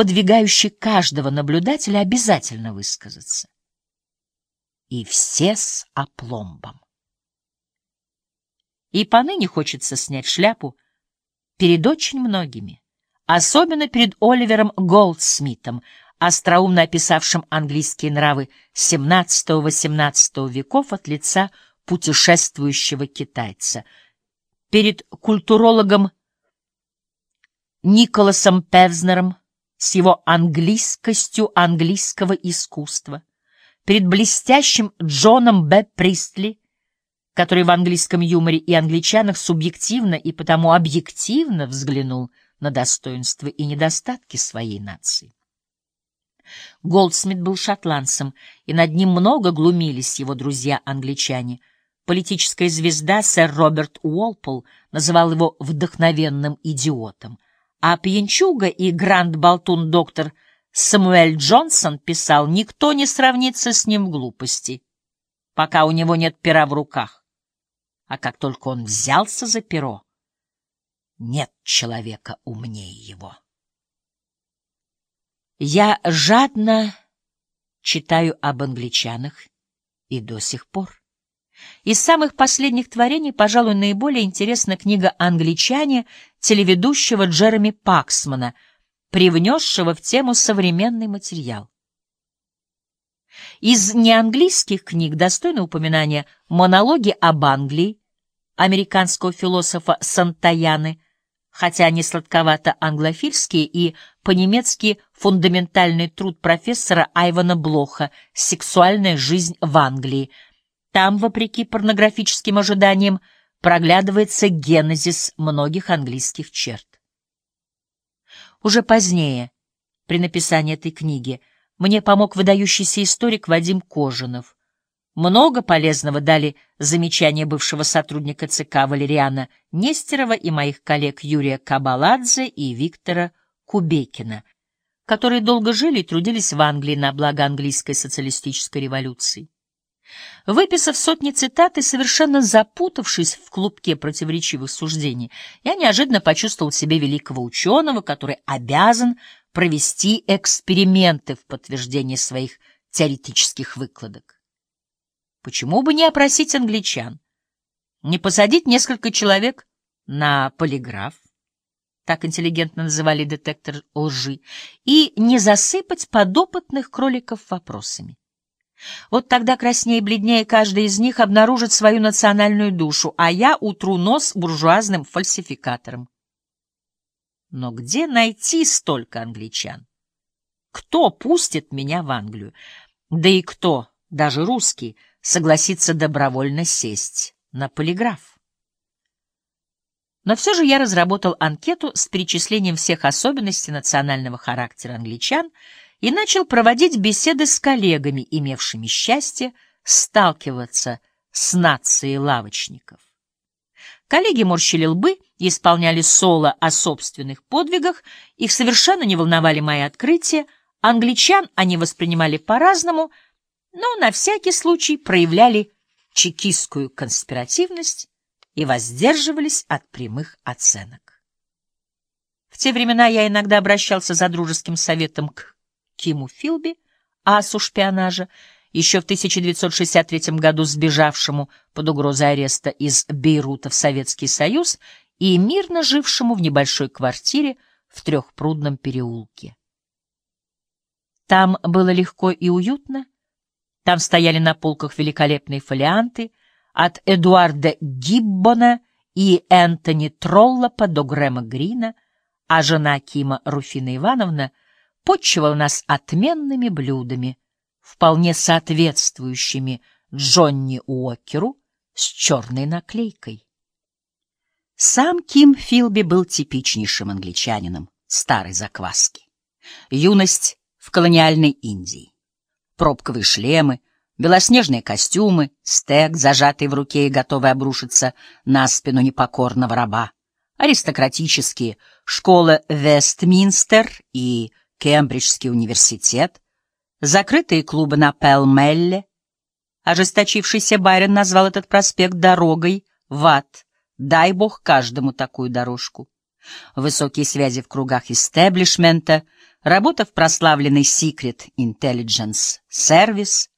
подвигающий каждого наблюдателя обязательно высказаться. И все с опломбом. И поныне хочется снять шляпу перед очень многими, особенно перед Оливером Голдсмитом, остроумно описавшим английские нравы XVII-XVIII веков от лица путешествующего китайца, перед культурологом Николасом Певзнером с его английскостью английского искусства, перед блестящим Джоном Б. Пристли, который в английском юморе и англичанах субъективно и потому объективно взглянул на достоинства и недостатки своей нации. Голдсмит был шотландцем, и над ним много глумились его друзья-англичане. Политическая звезда сэр Роберт Уолпол называл его вдохновенным идиотом, а пьянчуга и гранд-болтун доктор Самуэль Джонсон писал «Никто не сравнится с ним в глупости, пока у него нет пера в руках. А как только он взялся за перо, нет человека умнее его». Я жадно читаю об англичанах и до сих пор. Из самых последних творений, пожалуй, наиболее интересна книга «Англичане» телеведущего Джереми Паксмана, привнесшего в тему современный материал. Из неанглийских книг достойно упоминания «Монологи об Англии» американского философа Сантаяны, хотя они сладковато англофильские и по-немецки фундаментальный труд профессора Айвана Блоха «Сексуальная жизнь в Англии». Там, вопреки порнографическим ожиданиям, проглядывается генезис многих английских черт. Уже позднее, при написании этой книги, мне помог выдающийся историк Вадим Кожинов. Много полезного дали замечания бывшего сотрудника ЦК Валериана Нестерова и моих коллег Юрия Кабаладзе и Виктора Кубекина, которые долго жили и трудились в Англии на благо английской социалистической революции. Выписав сотни цитат и совершенно запутавшись в клубке противоречивых суждений, я неожиданно почувствовал в себе великого ученого, который обязан провести эксперименты в подтверждение своих теоретических выкладок. Почему бы не опросить англичан? Не посадить несколько человек на полиграф? так интеллигентно называли детектор лжи, и не засыпать подопытных кроликов вопросами. Вот тогда краснее и бледнее каждый из них обнаружит свою национальную душу, а я утру нос буржуазным фальсификатором. Но где найти столько англичан? Кто пустит меня в Англию? Да и кто, даже русский, согласится добровольно сесть на полиграф? Но все же я разработал анкету с перечислением всех особенностей национального характера англичан и начал проводить беседы с коллегами, имевшими счастье сталкиваться с нацией лавочников. Коллеги морщили лбы и исполняли соло о собственных подвигах, их совершенно не волновали мои открытия, англичан они воспринимали по-разному, но на всякий случай проявляли чекистскую конспиративность и воздерживались от прямых оценок. В те времена я иногда обращался за дружеским советом к Киму Филби, асу шпионажа, еще в 1963 году сбежавшему под угрозой ареста из Бейрута в Советский Союз и мирно жившему в небольшой квартире в Трехпрудном переулке. Там было легко и уютно, там стояли на полках великолепные фолианты, от Эдуарда Гиббона и Энтони Троллопа до Грэма Грина, а жена Кима Руфина Ивановна почивала нас отменными блюдами, вполне соответствующими Джонни Уокеру с черной наклейкой. Сам Ким Филби был типичнейшим англичанином старой закваски. Юность в колониальной Индии. Пробковые шлемы — белоснежные костюмы, стек, зажатый в руке и готовый обрушиться на спину непокорного раба, аристократические, школа Вестминстер и Кембриджский университет, закрытые клубы на Пелмелле. Ожесточившийся Байрон назвал этот проспект дорогой в ад. Дай бог каждому такую дорожку. Высокие связи в кругах истеблишмента, работа в прославленный Secret Intelligence Service,